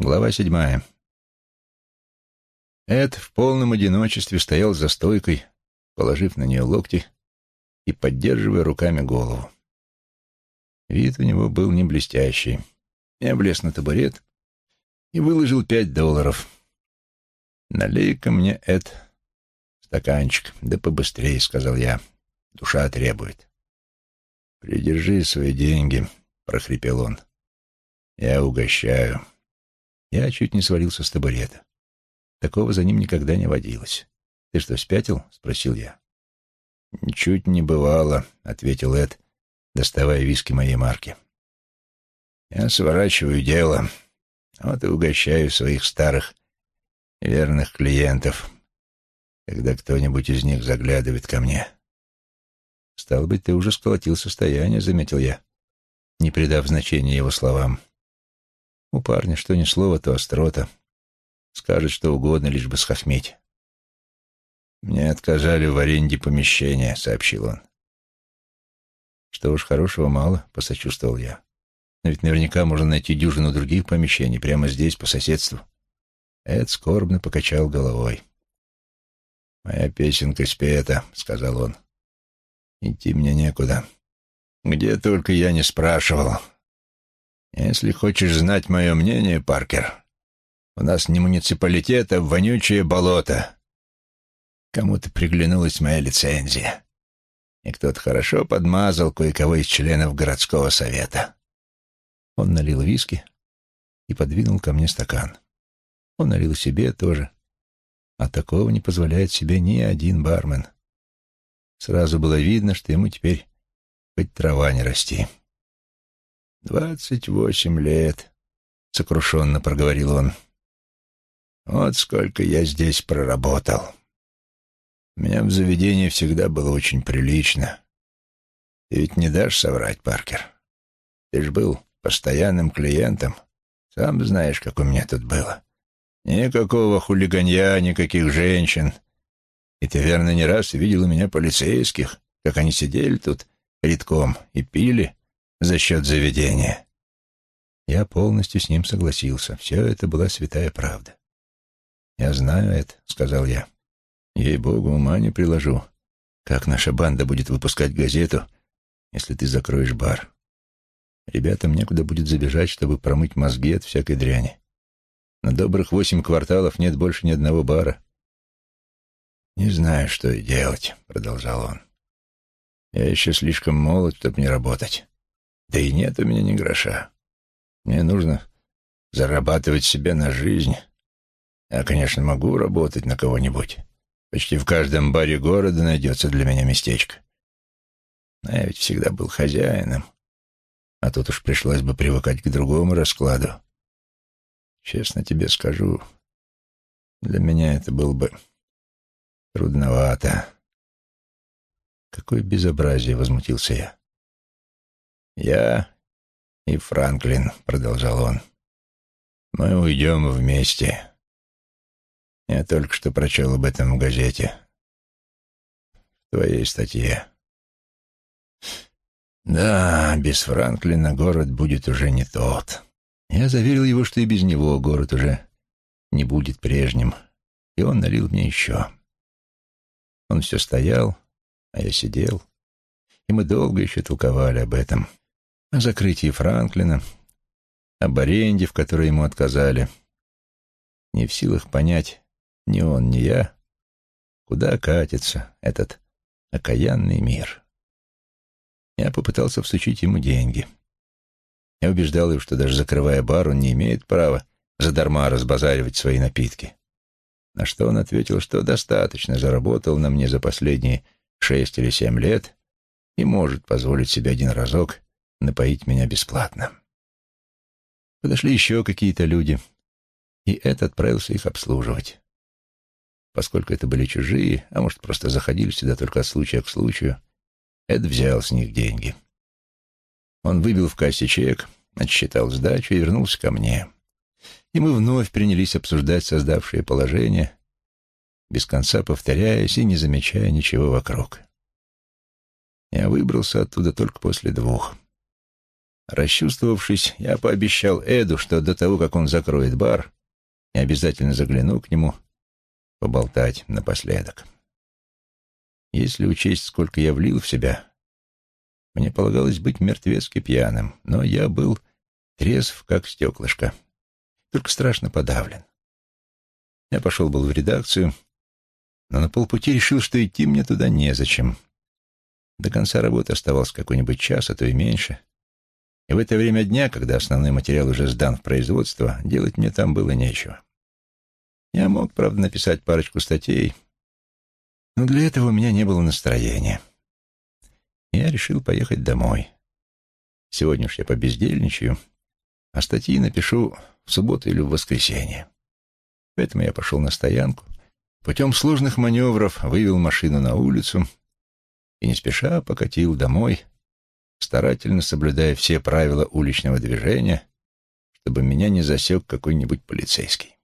Глава седьмая. Эд в полном одиночестве стоял за стойкой, положив на нее локти и поддерживая руками голову. Вид у него был не блестящий. Я влез на табурет и выложил пять долларов. «Налей-ка мне, Эд, стаканчик, да побыстрее», — сказал я. «Душа требует». «Придержи свои деньги», — прохрипел он. «Я угощаю». Я чуть не свалился с табурета. Такого за ним никогда не водилось. «Ты что, спятил?» — спросил я. «Ничуть не бывало», — ответил Эд, доставая виски моей марки. «Я сворачиваю дело, вот и угощаю своих старых верных клиентов, когда кто-нибудь из них заглядывает ко мне». «Стало быть, ты уже сколотил состояние», — заметил я, не придав значения его словам. У парня что ни слово, то острота. Скажет что угодно, лишь бы схохметь. «Мне отказали в аренде помещения», — сообщил он. «Что уж, хорошего мало», — посочувствовал я. «Но ведь наверняка можно найти дюжину других помещений прямо здесь, по соседству». Эд скорбно покачал головой. «Моя песенка спета», — сказал он. «Идти мне некуда. Где только я не спрашивал. Если хочешь знать мое мнение, Паркер, у нас не муниципалитет, а вонючее болото. Кому-то приглянулась моя лицензия, и кто-то хорошо подмазал кое-кого из членов городского совета. Он налил виски и подвинул ко мне стакан. Он налил себе тоже, а такого не позволяет себе ни один бармен. Сразу было видно, что ему теперь хоть трава не расти. «Двадцать восемь лет», — сокрушенно проговорил он. «Вот сколько я здесь проработал. У меня в заведении всегда было очень прилично. Ты ведь не дашь соврать, Паркер? Ты ж был постоянным клиентом. Сам знаешь, как у меня тут было. Никакого хулиганья, никаких женщин. И ты, верно, не раз видел у меня полицейских, как они сидели тут редком и пили» за счет заведения. Я полностью с ним согласился. Все это была святая правда. «Я знаю это», — сказал я. «Ей-богу, ума не приложу. Как наша банда будет выпускать газету, если ты закроешь бар? Ребятам некуда будет забежать, чтобы промыть мозги от всякой дряни. На добрых восемь кварталов нет больше ни одного бара». «Не знаю, что и делать», — продолжал он. «Я еще слишком молод, чтобы не работать. Да и нет у меня ни гроша. Мне нужно зарабатывать себе на жизнь. Я, конечно, могу работать на кого-нибудь. Почти в каждом баре города найдется для меня местечко. Но я ведь всегда был хозяином. А тут уж пришлось бы привыкать к другому раскладу. Честно тебе скажу, для меня это было бы трудновато. Какое безобразие, — возмутился я. «Я и Франклин», — продолжал он. «Мы уйдем вместе. Я только что прочел об этом в газете. В твоей статье. Да, без Франклина город будет уже не тот. Я заверил его, что и без него город уже не будет прежним, и он налил мне еще. Он все стоял, а я сидел, и мы долго еще толковали об этом о закрытии Франклина, об аренде, в которой ему отказали. Не в силах понять ни он, ни я, куда катится этот окаянный мир. Я попытался всучить ему деньги. Я убеждал его, что даже закрывая бар, он не имеет права задарма разбазаривать свои напитки. На что он ответил, что достаточно заработал на мне за последние шесть или семь лет и может позволить себе один разок напоить меня бесплатно. Подошли еще какие-то люди, и Эд отправился их обслуживать. Поскольку это были чужие, а может, просто заходили сюда только от случая к случаю, Эд взял с них деньги. Он выбил в кассе чек, отсчитал сдачу и вернулся ко мне. И мы вновь принялись обсуждать создавшее положение, без конца повторяясь и не замечая ничего вокруг. Я выбрался оттуда только после двух — Расчувствовавшись, я пообещал Эду, что до того, как он закроет бар, я обязательно загляну к нему поболтать напоследок. Если учесть, сколько я влил в себя, мне полагалось быть мертвецки пьяным, но я был трезв, как стеклышко, только страшно подавлен. Я пошел был в редакцию, но на полпути решил, что идти мне туда незачем. До конца работы оставался какой-нибудь час, а то и меньше. И в это время дня, когда основной материал уже сдан в производство, делать мне там было нечего. Я мог, правда, написать парочку статей, но для этого у меня не было настроения. Я решил поехать домой. Сегодня уж я побездельничаю, а статьи напишу в субботу или в воскресенье. Поэтому я пошел на стоянку, путем сложных маневров вывел машину на улицу и не спеша покатил домой, старательно соблюдая все правила уличного движения, чтобы меня не засек какой-нибудь полицейский.